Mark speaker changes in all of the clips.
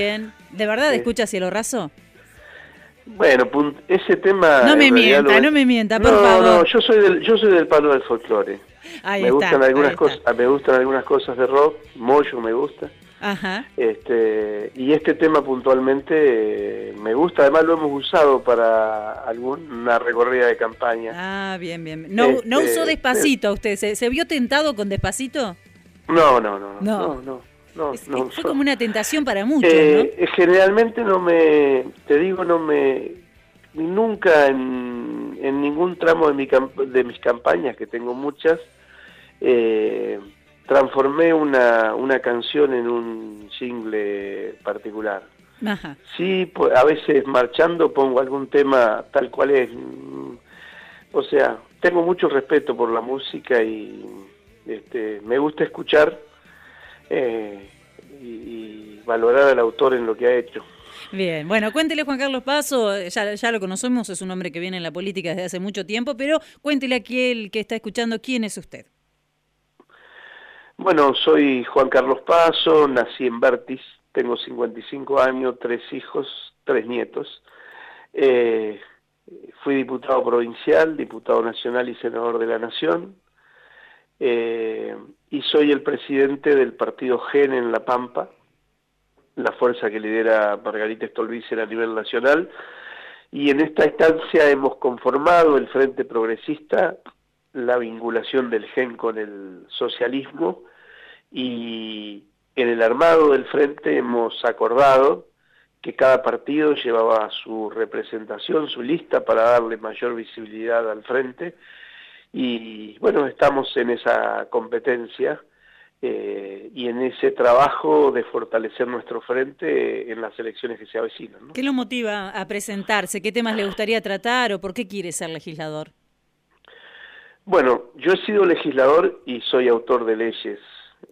Speaker 1: Bien. ¿De verdad escucha Cielo Raso?
Speaker 2: Bueno, ese tema...
Speaker 1: No me mienta, no me mienta, por favor. No,
Speaker 2: yo soy del, yo soy del palo del folclore.
Speaker 1: Ahí
Speaker 2: me
Speaker 1: está,
Speaker 2: gustan algunas cosas, me gustan algunas cosas de rock, Moyo me gusta.
Speaker 1: Ajá.
Speaker 2: Este, y este tema puntualmente eh, me gusta, además lo hemos usado para alguna recorrida de campaña.
Speaker 1: Ah, bien, bien. ¿No, ¿no usó este, despacito usted? ¿Se, ¿Se, vio tentado con despacito?
Speaker 2: No, no, no, no, no. no,
Speaker 1: fue como una tentación para muchos,
Speaker 2: eh, ¿no? Generalmente no me, te digo, no me, nunca en, en ningún tramo de, mi, de mis campañas, que tengo muchas, eh, transformé una, una canción en un single particular.
Speaker 1: Ajá.
Speaker 2: Sí, a veces marchando pongo algún tema tal cual es. O sea, tengo mucho respeto por la música y este, me gusta escuchar eh, y, valorar al autor en lo que ha hecho.
Speaker 1: Bien, bueno, cuéntele Juan Carlos Paso, ya, ya lo conocemos, es un hombre que viene en la política desde hace mucho tiempo, pero cuéntele aquí el que está escuchando quién es usted.
Speaker 2: Bueno, soy Juan Carlos Paso, nací en Vertis, tengo 55 años, tres hijos, tres nietos. Eh, fui diputado provincial, diputado nacional y senador de la Nación. Eh, y soy el presidente del partido GEN en La Pampa, la fuerza que lidera Margarita Stolbizer a nivel nacional. Y en esta instancia hemos conformado el Frente Progresista, la vinculación del GEN con el socialismo y en el armado del frente hemos acordado que cada partido llevaba su representación, su lista para darle mayor visibilidad al frente y bueno, estamos en esa competencia eh, y en ese trabajo de fortalecer nuestro frente en las elecciones que se avecinan.
Speaker 1: ¿Qué lo motiva a presentarse? ¿Qué temas le gustaría tratar o por qué quiere ser legislador?
Speaker 2: Bueno, yo he sido legislador y soy autor de leyes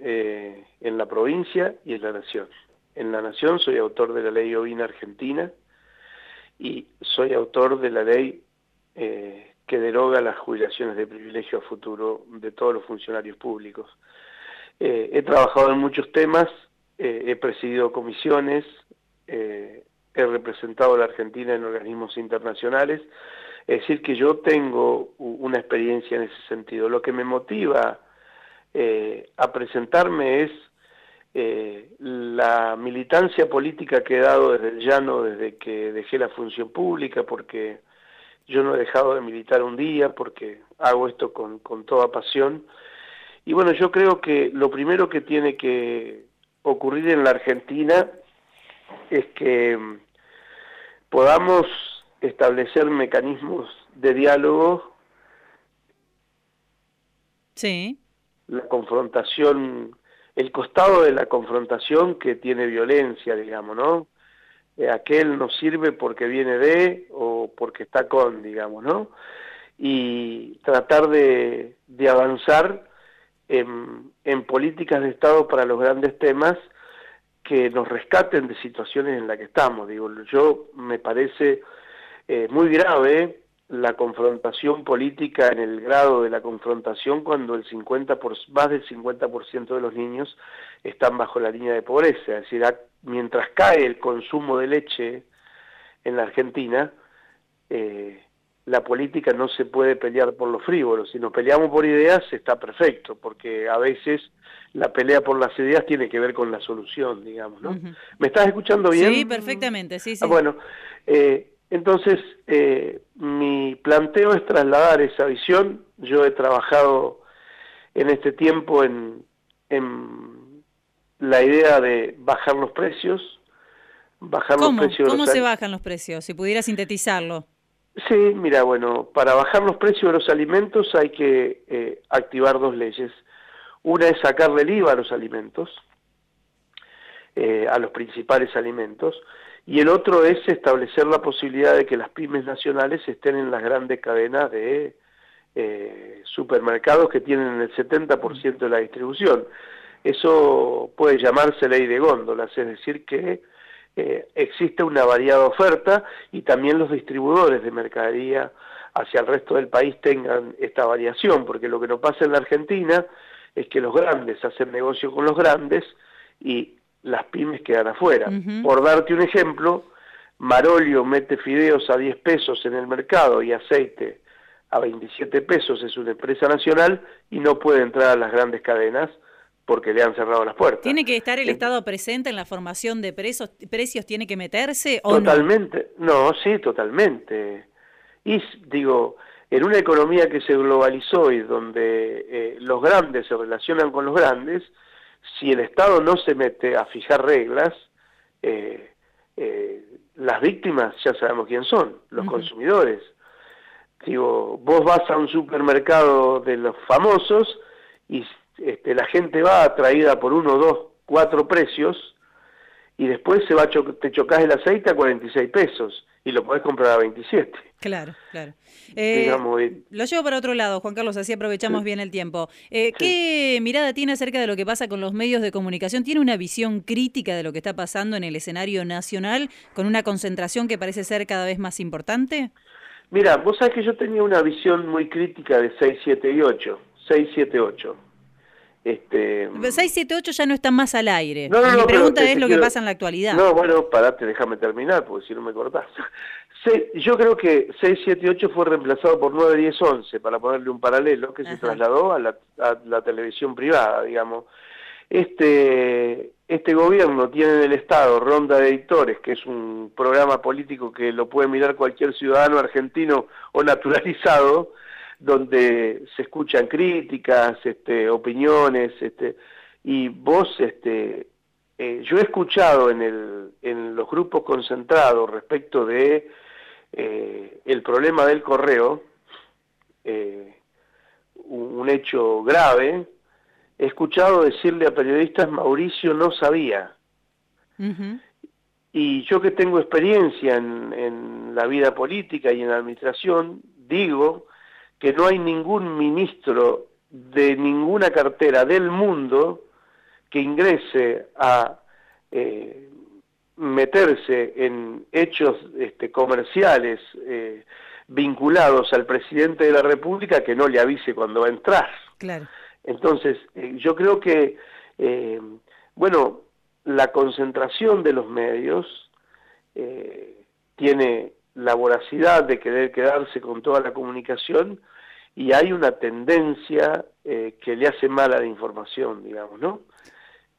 Speaker 2: eh, en la provincia y en la nación. En la nación soy autor de la ley ovina argentina y soy autor de la ley eh, que deroga las jubilaciones de privilegio a futuro de todos los funcionarios públicos. Eh, he trabajado en muchos temas, he presidido comisiones, he representado a la Argentina en organismos internacionales, es decir, que yo tengo una experiencia en ese sentido. Lo que me motiva eh, a presentarme es eh, la militancia política que he dado desde el llano, desde que dejé la función pública, porque yo no he dejado de militar un día, porque hago esto con, con toda pasión. Y bueno, yo creo que lo primero que tiene que ocurrir en la Argentina es que mm, podamos establecer mecanismos de diálogo
Speaker 1: sí
Speaker 2: la confrontación, el costado de la confrontación que tiene violencia, digamos, ¿no? Eh, aquel no sirve porque viene de o porque está con, digamos, ¿no? Y tratar de, de avanzar en, en, políticas de Estado para los grandes temas que nos rescaten de situaciones en las que estamos. Digo, yo me parece eh, muy grave la confrontación política en el grado de la confrontación cuando el 50 por, más del 50% de los niños están bajo la línea de pobreza. Es decir, mientras cae el consumo de leche en la Argentina, eh, la política no se puede pelear por los frívolos. Si nos peleamos por ideas está perfecto, porque a veces la pelea por las ideas tiene que ver con la solución, digamos, ¿no? ¿Me estás escuchando bien?
Speaker 1: Sí, perfectamente, sí, sí.
Speaker 2: Ah, bueno, eh, entonces, eh, mi planteo es trasladar esa visión. Yo he trabajado en este tiempo en, la idea de bajar los precios.
Speaker 1: Bajar ¿Cómo? los precios ¿Cómo se bajan los precios? Si pudiera sintetizarlo.
Speaker 2: Sí, mira, bueno, para bajar los precios de los alimentos hay que eh, activar dos leyes. Una es sacarle el IVA a los alimentos, eh, a los principales alimentos, y el otro es establecer la posibilidad de que las pymes nacionales estén en las grandes cadenas de eh, supermercados que tienen el 70% de la distribución. Eso puede llamarse ley de góndolas, es decir, que eh, existe una variada oferta y también los distribuidores de mercadería hacia el resto del país tengan esta variación, porque lo que nos pasa en la Argentina es que los grandes hacen negocio con los grandes y las pymes quedan afuera. Por darte un ejemplo, Marolio mete fideos a 10 pesos en el mercado y aceite a 27 pesos, es una empresa nacional y no puede entrar a las grandes cadenas porque le han cerrado las puertas.
Speaker 1: ¿Tiene que estar el Estado presente en la formación de precios? ¿Precios tiene que meterse o
Speaker 2: Totalmente, no? sí, totalmente. Y digo, en una economía que se globalizó y donde eh, los grandes se relacionan con los grandes, si el Estado no se mete a fijar reglas, eh, eh, las víctimas ya sabemos quién son, los consumidores. Digo, vos vas a un supermercado de los famosos y este, la gente va atraída por uno, dos, cuatro precios y después se va te chocas el aceite a 46 pesos y lo podés comprar a 27.
Speaker 1: Claro, claro. Eh, lo llevo para otro lado, Juan Carlos, así aprovechamos bien el tiempo. Eh, ¿Qué mirada tiene acerca de lo que pasa con los medios de comunicación? ¿Tiene una visión crítica de lo que está pasando en el escenario nacional con una concentración que parece ser cada vez más importante?
Speaker 2: Mira, vos sabés que yo tenía una visión muy crítica de 6, 7 y 8. 6, 7, 8.
Speaker 1: Este, 678 ya no está más al aire. No, Mi pregunta es lo que pasa en la actualidad.
Speaker 2: No, bueno, parate, déjame terminar, porque si no me cortás. yo creo que 678 fue reemplazado por 9, 10, 11, para ponerle un paralelo, que se trasladó a la, a la, televisión privada, digamos. Este, este gobierno tiene en el Estado Ronda de Editores, que es un programa político que lo puede mirar cualquier ciudadano argentino o naturalizado, donde se escuchan críticas, este, opiniones, este, y vos, este, eh, yo he escuchado en, el, en los grupos concentrados respecto de eh, el problema del correo, eh, un, hecho grave, he escuchado decirle a periodistas Mauricio no sabía. Y yo que tengo experiencia en, en la vida política y en la administración, digo que no hay ningún ministro de ninguna cartera del mundo que ingrese a eh, meterse en hechos este, comerciales eh, vinculados al presidente de la República que no le avise cuando va a entrar.
Speaker 1: Claro.
Speaker 2: Entonces, eh, yo creo que, bueno, la concentración de los medios tiene la voracidad de querer quedarse con toda la comunicación y hay una tendencia eh, que le hace mal a la información, digamos, ¿no?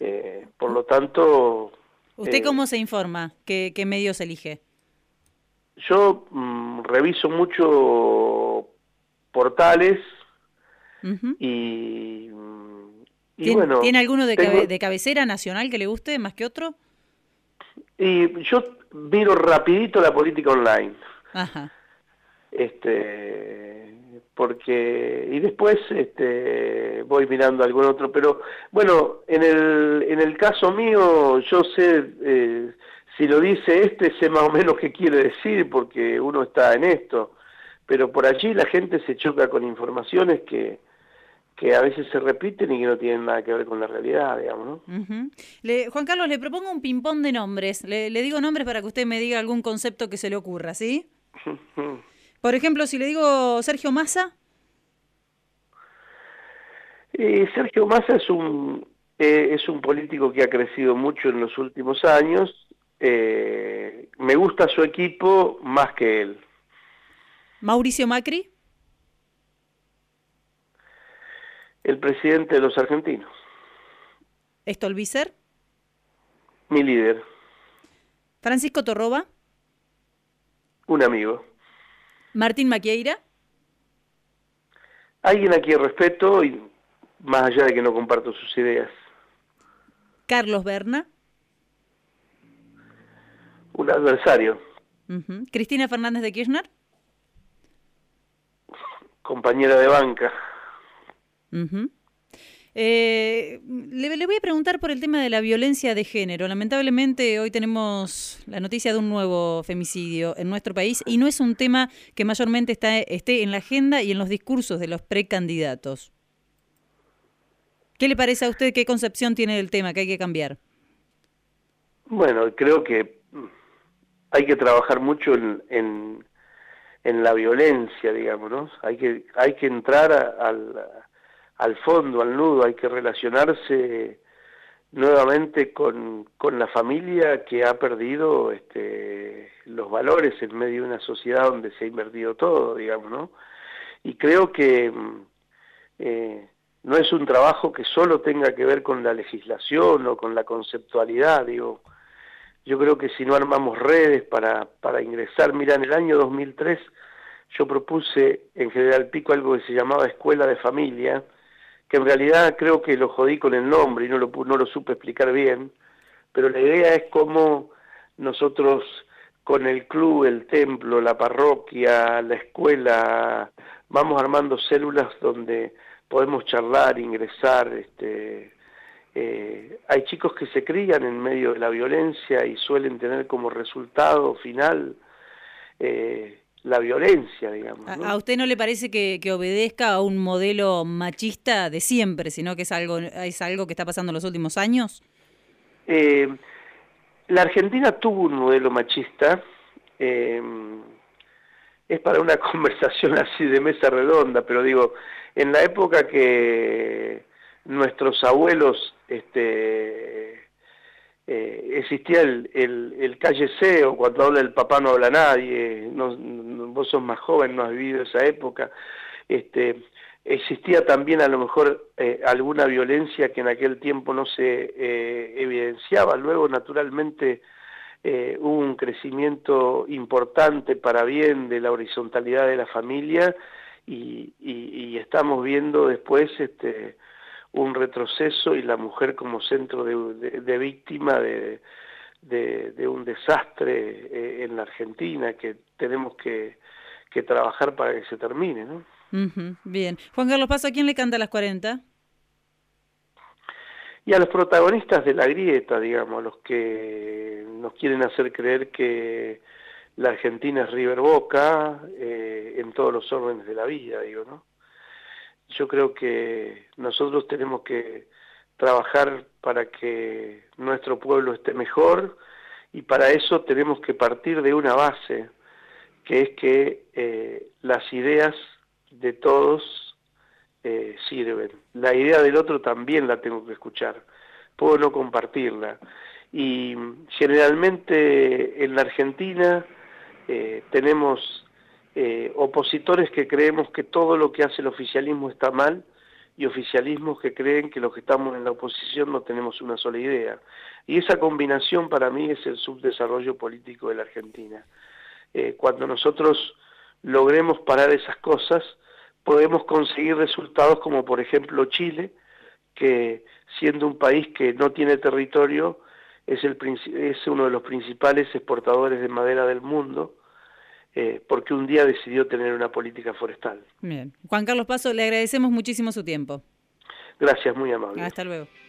Speaker 2: Eh, por lo tanto...
Speaker 1: ¿Usted eh, cómo se informa? ¿Qué, medios elige?
Speaker 2: Yo mm, reviso mucho portales y, mm,
Speaker 1: ¿Tiene, ¿Tiene alguno de, de cabecera nacional que le guste más que otro?
Speaker 2: Y yo miro rapidito la política online. Ajá. Este, porque y después este, voy mirando algún otro, pero bueno, en el, en el caso mío yo sé, eh, si lo dice este, sé más o menos qué quiere decir porque uno está en esto, pero por allí la gente se choca con informaciones que, que a veces se repiten y que no tienen nada que ver con la realidad, digamos,
Speaker 1: ¿no? le, Juan Carlos, le propongo un ping-pong de nombres. Le, le digo nombres para que usted me diga algún concepto que se le ocurra, ¿sí? Por ejemplo, si le digo Sergio Massa.
Speaker 2: Eh, Sergio Massa es un, eh, es un político que ha crecido mucho en los últimos años. Eh, me gusta su equipo más que él.
Speaker 1: Mauricio Macri.
Speaker 2: El presidente de los argentinos.
Speaker 1: Stolbizer.
Speaker 2: Mi líder.
Speaker 1: Francisco Torroba.
Speaker 2: Un amigo.
Speaker 1: Martín Maquieira.
Speaker 2: Alguien a quien respeto y más allá de que no comparto sus ideas.
Speaker 1: Carlos Berna.
Speaker 2: Un adversario.
Speaker 1: Cristina Fernández de Kirchner.
Speaker 2: Compañera de banca.
Speaker 1: Eh, le, voy a preguntar por el tema de la violencia de género. Lamentablemente hoy tenemos la noticia de un nuevo femicidio en nuestro país y no es un tema que mayormente está, esté en la agenda y en los discursos de los precandidatos. ¿Qué le parece a usted? ¿Qué concepción tiene del tema que hay que cambiar?
Speaker 2: Bueno, creo que hay que trabajar mucho en, en, la violencia, digamos, ¿no? Hay que, hay que entrar al al fondo, al nudo, hay que relacionarse nuevamente con, con la familia que ha perdido este, los valores en medio de una sociedad donde se ha invertido todo, digamos, ¿no? Y creo que mm, eh, no es un trabajo que solo tenga que ver con la legislación o con la conceptualidad, digo, yo creo que si no armamos redes para, para ingresar, mira, en el año 2003 yo propuse en General Pico algo que se llamaba Escuela de Familia, que en realidad creo que lo jodí con el nombre y no lo, no lo supe explicar bien, pero la idea es cómo nosotros con el club, el templo, la parroquia, la escuela, vamos armando células donde podemos charlar, ingresar, este, eh, hay chicos que se crían en medio de la violencia y suelen tener como resultado final eh, la violencia, digamos.
Speaker 1: ¿A usted no le parece que, obedezca a un modelo machista de siempre, sino que es algo, es algo que está pasando en los últimos años?
Speaker 2: Eh, la Argentina tuvo un modelo machista, eh, es para una conversación así de mesa redonda, pero digo, en la época que nuestros abuelos este, eh, existía el, el, el, cuando habla el papá no habla nadie, no, vos sos más joven, no has vivido esa época, este, existía también a lo mejor eh, alguna violencia que en aquel tiempo no se eh, evidenciaba, luego naturalmente hubo un crecimiento importante para bien de la horizontalidad de la familia y, y, y estamos viendo después este, un retroceso y la mujer como centro de, víctima de, de, un desastre eh, en la Argentina que tenemos que, que, trabajar para que se termine. ¿no?
Speaker 1: bien. Juan Carlos Paso, ¿a quién le canta a las 40?
Speaker 2: Y a los protagonistas de la grieta, digamos, los que nos quieren hacer creer que la Argentina es River Boca eh, en todos los órdenes de la vida, digo, ¿no? Yo creo que nosotros tenemos que trabajar para que nuestro pueblo esté mejor y para eso tenemos que partir de una base, que es que eh, las ideas de todos eh, sirven. La idea del otro también la tengo que escuchar, puedo no compartirla. Y generalmente en la Argentina eh, tenemos eh, opositores que creemos que todo lo que hace el oficialismo está mal y oficialismos que creen que los que estamos en la oposición no tenemos una sola idea. Y esa combinación para mí es el subdesarrollo político de la Argentina. Eh, cuando nosotros logremos parar esas cosas, podemos conseguir resultados como por ejemplo Chile, que siendo un país que no tiene territorio, es, el, es uno de los principales exportadores de madera del mundo, eh, porque un día decidió tener una política forestal.
Speaker 1: Bien. Juan Carlos Paso, le agradecemos muchísimo su tiempo.
Speaker 2: Gracias, muy amable.
Speaker 1: Hasta luego.